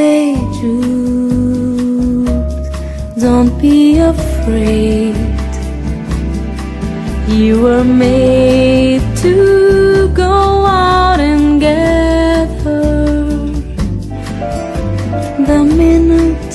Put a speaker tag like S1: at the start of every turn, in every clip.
S1: Hey Jude, don't be afraid. You were made to go out and get her. The minute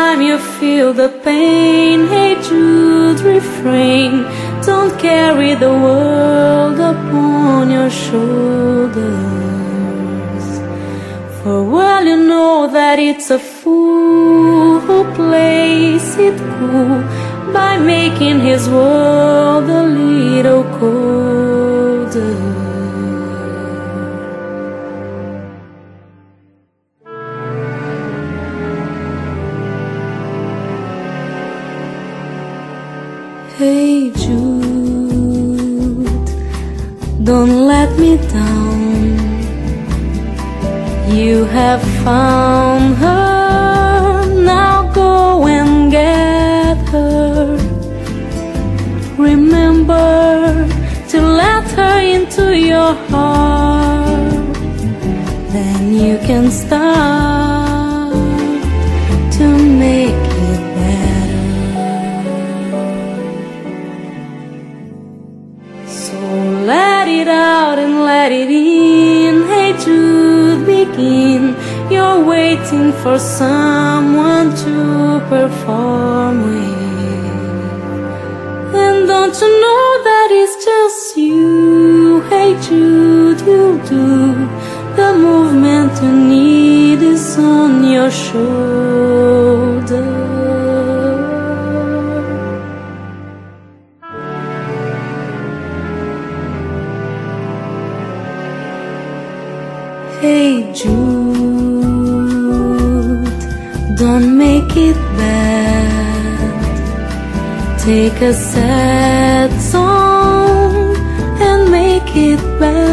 S1: anytime you feel the pain, hey Jude, refrain. Don't carry the world upon your shoulders. For well you know that it's a fool who plays it cool by making his world a Hey Jude, don't let me down. You have found her, now go and get her. Remember to let her into your heart, then you can start to make it out and let it in. Hey Jude, begin. You're waiting for someone to perform with. And don't you know that it's just you? Hey Jude, you'll do. The movement you need is on your shoulder. Hey Jude, don't make it bad. Take a sad song and make it better.